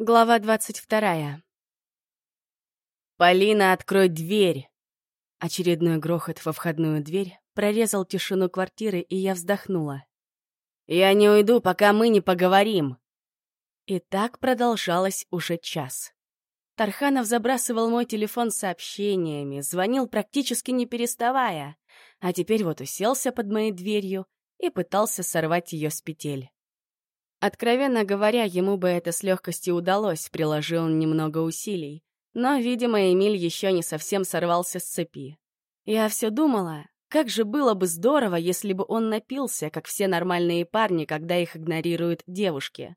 Глава двадцать вторая. «Полина, открой дверь!» Очередной грохот во входную дверь прорезал тишину квартиры, и я вздохнула. «Я не уйду, пока мы не поговорим!» И так продолжалось уже час. Тарханов забрасывал мой телефон сообщениями, звонил практически не переставая, а теперь вот уселся под моей дверью и пытался сорвать ее с петель. Откровенно говоря, ему бы это с легкостью удалось, приложил он немного усилий. Но, видимо, Эмиль еще не совсем сорвался с цепи. Я все думала, как же было бы здорово, если бы он напился, как все нормальные парни, когда их игнорируют девушки.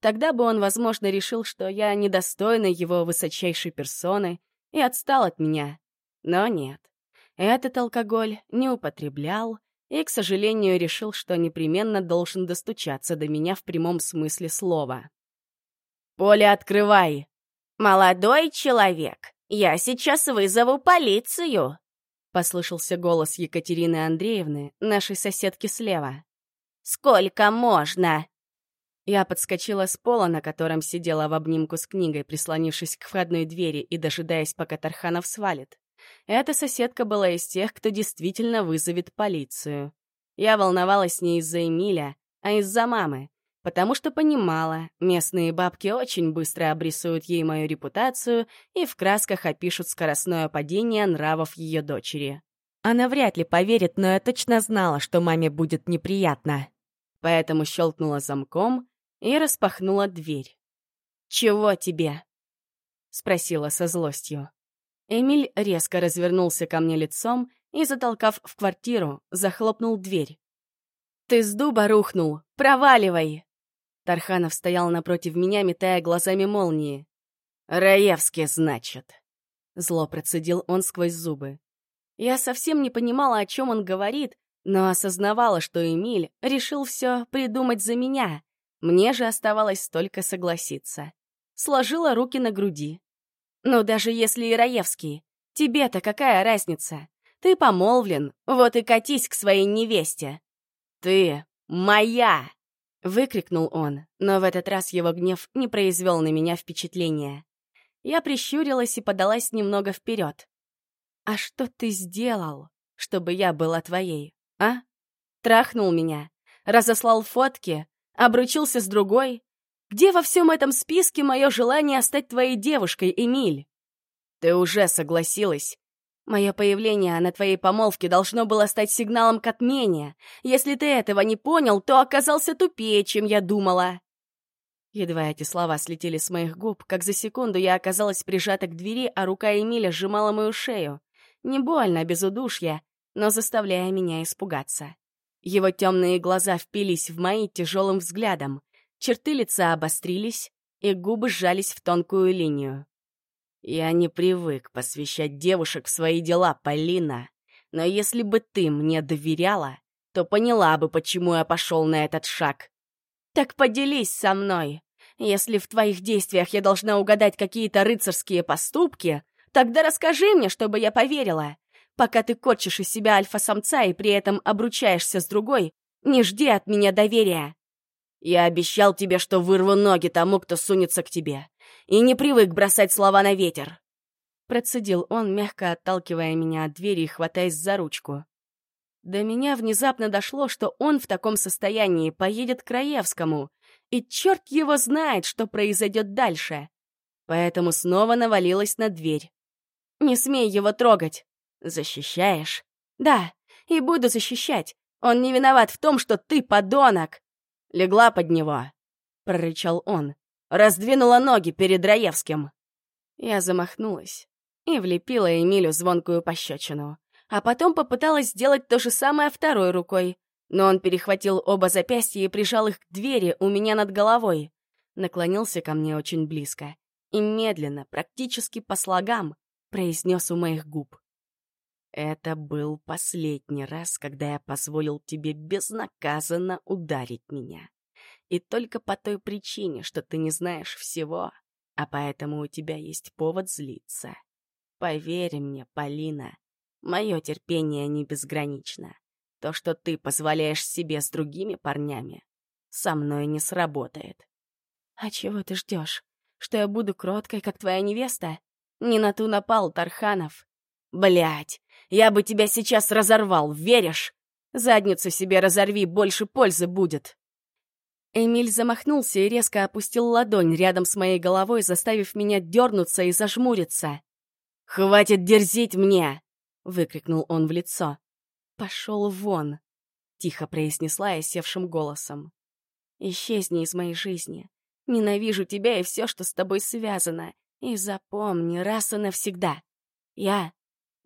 Тогда бы он, возможно, решил, что я недостойна его высочайшей персоны и отстал от меня. Но нет. Этот алкоголь не употреблял, и, к сожалению, решил, что непременно должен достучаться до меня в прямом смысле слова. «Поле, открывай!» «Молодой человек, я сейчас вызову полицию!» — послышался голос Екатерины Андреевны, нашей соседки слева. «Сколько можно?» Я подскочила с пола, на котором сидела в обнимку с книгой, прислонившись к входной двери и дожидаясь, пока Тарханов свалит. Эта соседка была из тех, кто действительно вызовет полицию. Я волновалась не из-за Эмиля, а из-за мамы, потому что понимала, местные бабки очень быстро обрисуют ей мою репутацию и в красках опишут скоростное падение нравов ее дочери. Она вряд ли поверит, но я точно знала, что маме будет неприятно. Поэтому щелкнула замком и распахнула дверь. «Чего тебе?» — спросила со злостью. Эмиль резко развернулся ко мне лицом и, затолкав в квартиру, захлопнул дверь. «Ты с дуба рухнул! Проваливай!» Тарханов стоял напротив меня, метая глазами молнии. «Раевский, значит!» Зло процедил он сквозь зубы. Я совсем не понимала, о чем он говорит, но осознавала, что Эмиль решил все придумать за меня. Мне же оставалось только согласиться. Сложила руки на груди. Ну, даже если и Раевский, тебе-то какая разница? Ты помолвлен, вот и катись к своей невесте. Ты моя! Выкрикнул он, но в этот раз его гнев не произвел на меня впечатления. Я прищурилась и подалась немного вперед. «А что ты сделал, чтобы я была твоей, а? Трахнул меня, разослал фотки, обручился с другой, где во всем этом списке мое желание стать твоей девушкой, Эмиль? Ты уже согласилась. Мое появление на твоей помолвке должно было стать сигналом к отмене. Если ты этого не понял, то оказался тупее, чем я думала. Едва эти слова слетели с моих губ, как за секунду я оказалась прижата к двери, а рука Эмиля сжимала мою шею. Не больно, без удушья, но заставляя меня испугаться. Его темные глаза впились в мои тяжелым взглядом. Черты лица обострились, и губы сжались в тонкую линию. «Я не привык посвящать девушек в свои дела, Полина. Но если бы ты мне доверяла, то поняла бы, почему я пошел на этот шаг. Так поделись со мной. Если в твоих действиях я должна угадать какие-то рыцарские поступки, тогда расскажи мне, чтобы я поверила. Пока ты корчишь из себя альфа-самца и при этом обручаешься с другой, не жди от меня доверия. Я обещал тебе, что вырву ноги тому, кто сунется к тебе, и не привык бросать слова на ветер. Процедил он, мягко отталкивая меня от двери и хватаясь за ручку. До меня внезапно дошло, что он в таком состоянии поедет к Краевскому, и черт его знает, что произойдет дальше. Поэтому снова навалилась на дверь. «Не смей его трогать!» «Защищаешь?» «Да, и буду защищать. Он не виноват в том, что ты подонок!» Легла под него, — прорычал он. Раздвинула ноги перед Раевским. Я замахнулась и влепила Эмилю звонкую пощечину. А потом попыталась сделать то же самое второй рукой. Но он перехватил оба запястья и прижал их к двери у меня над головой. Наклонился ко мне очень близко и медленно, практически по слогам, произнес у моих губ. Это был последний раз, когда я позволил тебе безнаказанно ударить меня. И только по той причине, что ты не знаешь всего, а поэтому у тебя есть повод злиться. Поверь мне, Полина, мое терпение не безгранично. То, что ты позволяешь себе с другими парнями, со мной не сработает. А чего ты ждешь? что я буду кроткой, как твоя невеста? Не на ту напал, Тарханов. Блять, я бы тебя сейчас разорвал, веришь? Задницу себе разорви, больше пользы будет. Эмиль замахнулся и резко опустил ладонь рядом с моей головой, заставив меня дернуться и зажмуриться. «Хватит дерзить мне!» — выкрикнул он в лицо. «Пошел вон!» — тихо произнесла я севшим голосом. «Исчезни из моей жизни. Ненавижу тебя и все, что с тобой связано. И запомни раз и навсегда. Я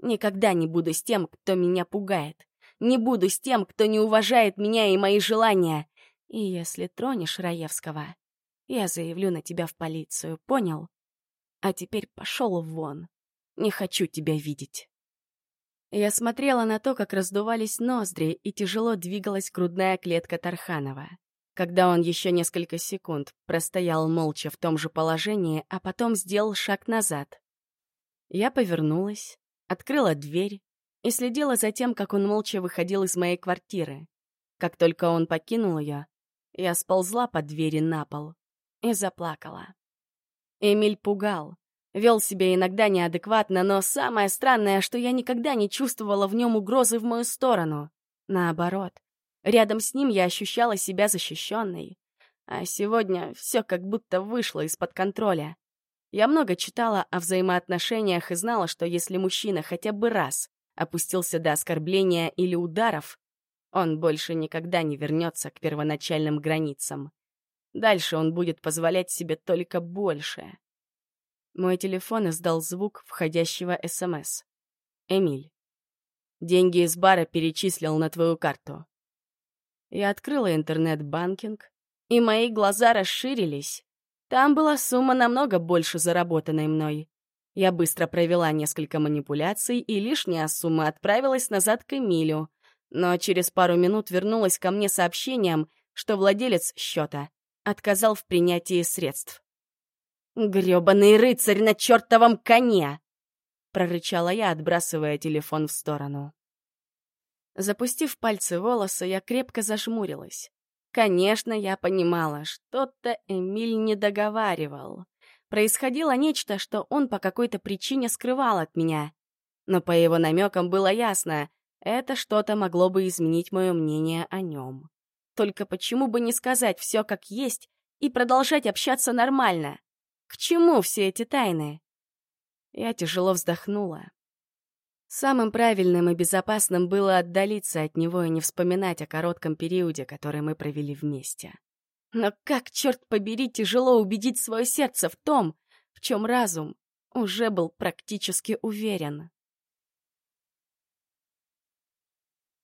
никогда не буду с тем, кто меня пугает. Не буду с тем, кто не уважает меня и мои желания. И если тронешь Раевского, я заявлю на тебя в полицию, понял? А теперь пошел вон. Не хочу тебя видеть. Я смотрела на то, как раздувались ноздри и тяжело двигалась грудная клетка Тарханова. Когда он еще несколько секунд простоял молча в том же положении, а потом сделал шаг назад. Я повернулась, открыла дверь и следила за тем, как он молча выходил из моей квартиры. Как только он покинул ее, я сползла под двери на пол и заплакала. Эмиль пугал, вел себя иногда неадекватно, но самое странное, что я никогда не чувствовала в нем угрозы в мою сторону. Наоборот, рядом с ним я ощущала себя защищенной. А сегодня все как будто вышло из-под контроля. Я много читала о взаимоотношениях и знала, что если мужчина хотя бы раз опустился до оскорбления или ударов, он больше никогда не вернется к первоначальным границам. Дальше он будет позволять себе только большее. Мой телефон издал звук входящего СМС. «Эмиль, деньги из бара перечислил на твою карту». Я открыла интернет-банкинг, и мои глаза расширились. Там была сумма намного больше заработанной мной. Я быстро провела несколько манипуляций, и лишняя сумма отправилась назад к Эмилю — но через пару минут вернулась ко мне сообщением, что владелец счета отказал в принятии средств. «Грёбаный рыцарь на чертовом коне!» — прорычала я, отбрасывая телефон в сторону. Запустив пальцы волосы, я крепко зажмурилась. Конечно, я понимала, что-то Эмиль не договаривал. Происходило нечто, что он по какой-то причине скрывал от меня. Но по его намекам было ясно, это что-то могло бы изменить мое мнение о нем. Только почему бы не сказать все как есть и продолжать общаться нормально? К чему все эти тайны? Я тяжело вздохнула. Самым правильным и безопасным было отдалиться от него и не вспоминать о коротком периоде, который мы провели вместе. Но как, черт побери, тяжело убедить свое сердце в том, в чем разум уже был практически уверен.